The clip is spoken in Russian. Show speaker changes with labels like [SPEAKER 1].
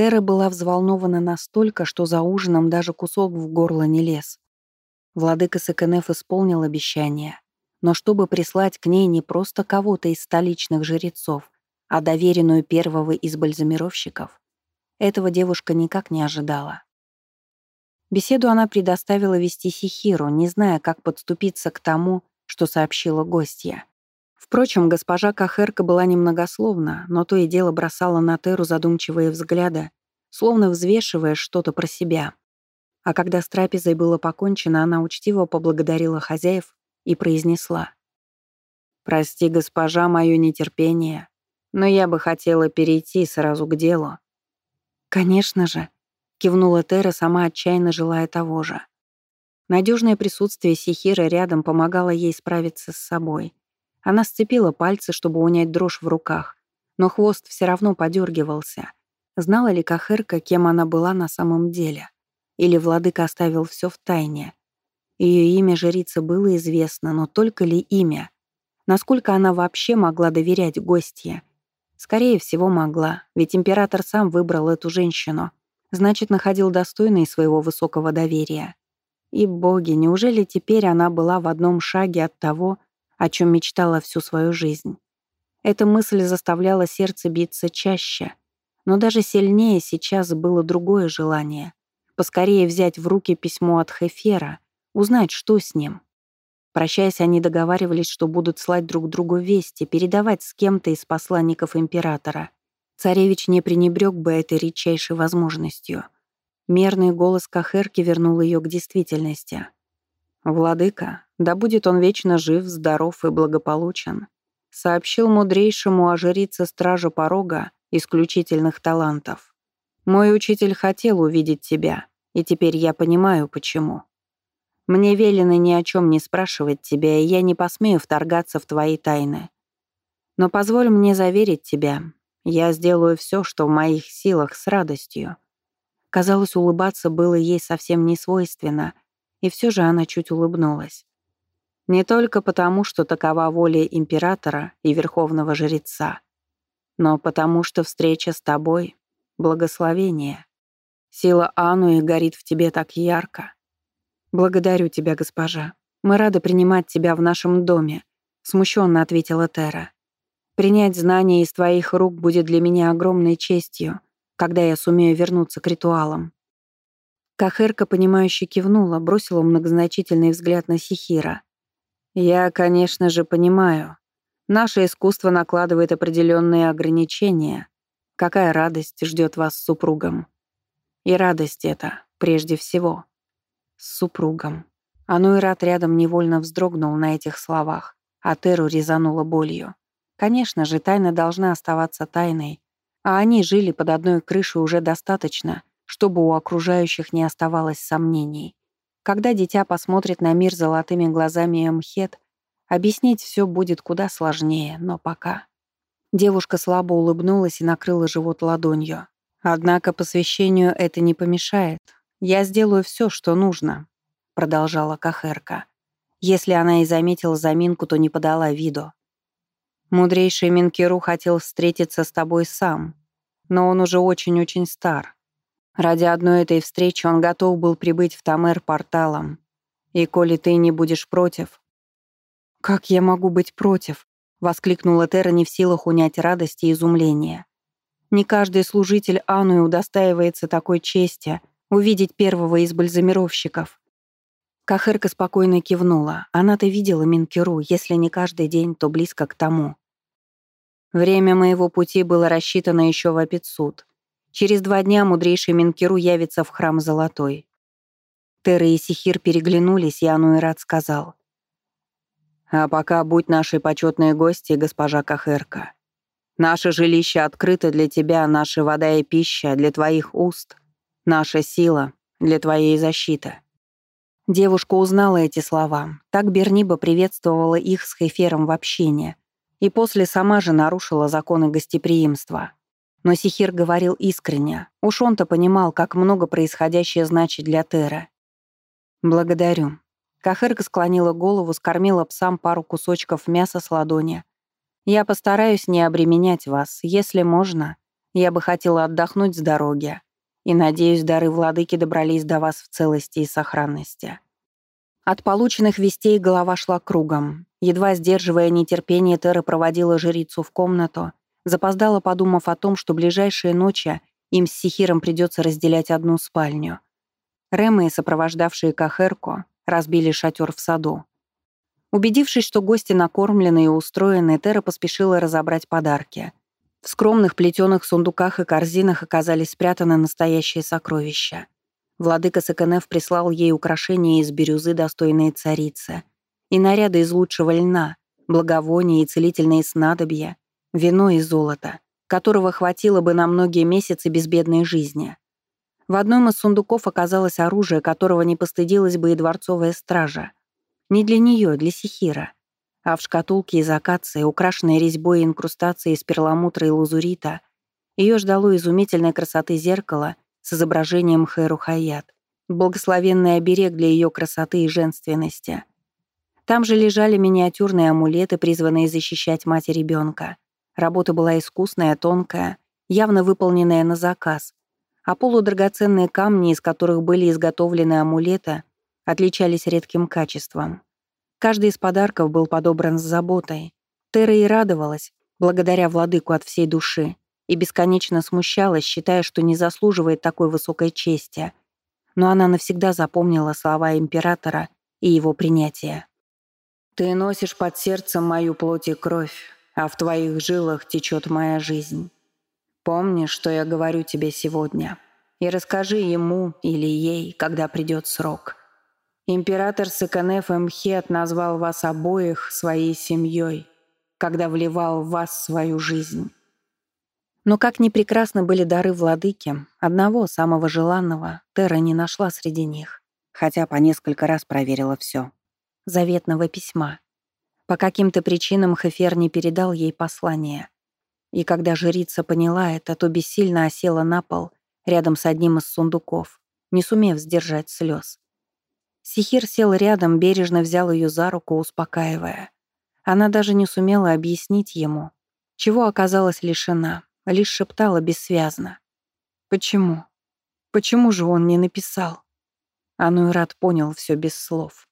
[SPEAKER 1] Тера была взволнована настолько, что за ужином даже кусок в горло не лез. Владыка Сакенеф исполнил обещание, но чтобы прислать к ней не просто кого-то из столичных жрецов, а доверенную первого из бальзамировщиков, этого девушка никак не ожидала. Беседу она предоставила вести Сихиру, не зная, как подступиться к тому, что сообщила гостья. Впрочем, госпожа Кахерка была немногословна, но то и дело бросала на Теру задумчивые взгляды, словно взвешивая что-то про себя. А когда с трапезой было покончено, она учтиво поблагодарила хозяев и произнесла. «Прости, госпожа, мое нетерпение, но я бы хотела перейти сразу к делу». «Конечно же», — кивнула Тера, сама отчаянно желая того же. Надежное присутствие Сихира рядом помогало ей справиться с собой. Она сцепила пальцы, чтобы унять дрожь в руках, но хвост все равно подергивался. Знала ли Кахырка, кем она была на самом деле? Или владыка оставил все в тайне? Ее имя жрицы было известно, но только ли имя? Насколько она вообще могла доверять гостье? Скорее всего, могла, ведь император сам выбрал эту женщину. Значит, находил достойной своего высокого доверия. И боги, неужели теперь она была в одном шаге от того, о чем мечтала всю свою жизнь? Эта мысль заставляла сердце биться чаще. Но даже сильнее сейчас было другое желание Поскорее взять в руки письмо от Хефера, узнать, что с ним. Прощаясь, они договаривались, что будут слать друг другу вести, передавать с кем-то из посланников императора. Царевич не пренебрег бы этой редчайшей возможностью. Мерный голос Кахерки вернул ее к действительности. «Владыка, да будет он вечно жив, здоров и благополучен», сообщил мудрейшему о жрице стража порога исключительных талантов. «Мой учитель хотел увидеть тебя, и теперь я понимаю, почему. Мне велено ни о чем не спрашивать тебя, и я не посмею вторгаться в твои тайны. Но позволь мне заверить тебя, я сделаю все, что в моих силах, с радостью». Казалось, улыбаться было ей совсем не свойственно, и все же она чуть улыбнулась. Не только потому, что такова воля императора и верховного жреца, но потому что встреча с тобой — благословение. Сила Ануи горит в тебе так ярко. Благодарю тебя, госпожа. Мы рады принимать тебя в нашем доме, смущенно ответила Тера. Принять знания из твоих рук будет для меня огромной честью, когда я сумею вернуться к ритуалам. Кахерка, понимающе кивнула, бросила многозначительный взгляд на Сихира. «Я, конечно же, понимаю. Наше искусство накладывает определенные ограничения. Какая радость ждет вас с супругом?» И радость эта, прежде всего, с супругом. Ануират рядом невольно вздрогнул на этих словах, а Теру резанула болью. Конечно же, тайна должна оставаться тайной, а они жили под одной крышей уже достаточно, чтобы у окружающих не оставалось сомнений. Когда дитя посмотрит на мир золотыми глазами Эмхет, объяснить все будет куда сложнее, но пока. Девушка слабо улыбнулась и накрыла живот ладонью. Однако посвящению это не помешает. Я сделаю все, что нужно, продолжала Кахерка. Если она и заметила заминку, то не подала виду. Мудрейший Минкиру хотел встретиться с тобой сам, но он уже очень-очень стар. Ради одной этой встречи он готов был прибыть в Тамер порталом. И коли ты не будешь против... «Как я могу быть против?» — воскликнула Тера не в силах унять радость и изумление. Не каждый служитель Ануи удостаивается такой чести увидеть первого из бальзамировщиков. Кахырка спокойно кивнула. Она-то видела Минкеру, если не каждый день, то близко к тому. Время моего пути было рассчитано еще в Апицуд. Через два дня мудрейший Минкеру явится в храм Золотой. Тера и Сихир переглянулись, и Ануэрат сказал. «А пока будь нашей почетной гостьей, госпожа Кахерка. Наше жилище открыто для тебя, наша вода и пища для твоих уст, наша сила для твоей защиты». Девушка узнала эти слова. Так Берниба приветствовала их с Хефером в общении. И после сама же нарушила законы гостеприимства. Но Сихир говорил искренне. Уж он-то понимал, как много происходящее значит для Теры. «Благодарю». Кахерка склонила голову, скормила псам пару кусочков мяса с ладони, я постараюсь не обременять вас. Если можно, Я бы хотела отдохнуть с дороги, и, надеюсь, дары владыки добрались до вас в целости и сохранности». От полученных вестей голова шла кругом. Едва сдерживая нетерпение, Тера проводила жрицу в комнату, запоздала, подумав о том, что ближайшие ночи им с Сихиром придется разделять одну спальню. Рэмы, сопровождавшие Кахерку, разбили шатер в саду. Убедившись, что гости накормлены и устроены, Тера поспешила разобрать подарки. В скромных плетеных сундуках и корзинах оказались спрятаны настоящие сокровища. Владыка Саканев прислал ей украшения из бирюзы, достойные царицы, и наряды из лучшего льна, благовония и целительные снадобья, вино и золото, которого хватило бы на многие месяцы безбедной жизни. В одном из сундуков оказалось оружие, которого не постыдилась бы и дворцовая стража. Не для нее, для Сихира. А в шкатулке из акации, украшенной резьбой и инкрустацией из перламутра и лазурита, ее ждало изумительной красоты зеркало с изображением Хэру Хаят, благословенный оберег для ее красоты и женственности. Там же лежали миниатюрные амулеты, призванные защищать мать и ребенка. Работа была искусная, тонкая, явно выполненная на заказ, а полудрагоценные камни, из которых были изготовлены амулеты, отличались редким качеством. Каждый из подарков был подобран с заботой. Тера и радовалась, благодаря владыку от всей души, и бесконечно смущалась, считая, что не заслуживает такой высокой чести. Но она навсегда запомнила слова императора и его принятие. «Ты носишь под сердцем мою плоть и кровь, а в твоих жилах течет моя жизнь. Помни, что я говорю тебе сегодня, и расскажи ему или ей, когда придет срок. Император Сыканеф Мхет назвал вас обоих своей семьей, когда вливал в вас свою жизнь. Но как ни прекрасны были дары владыки, одного, самого желанного, Тера не нашла среди них, хотя по несколько раз проверила все. Заветного письма. По каким-то причинам Хефер не передал ей послание — и когда жрица поняла это, то бессильно осела на пол рядом с одним из сундуков, не сумев сдержать слез. Сихир сел рядом, бережно взял ее за руку, успокаивая. Она даже не сумела объяснить ему, чего оказалась лишена, лишь шептала бессвязно. «Почему? Почему же он не написал?» Ануират понял все без слов.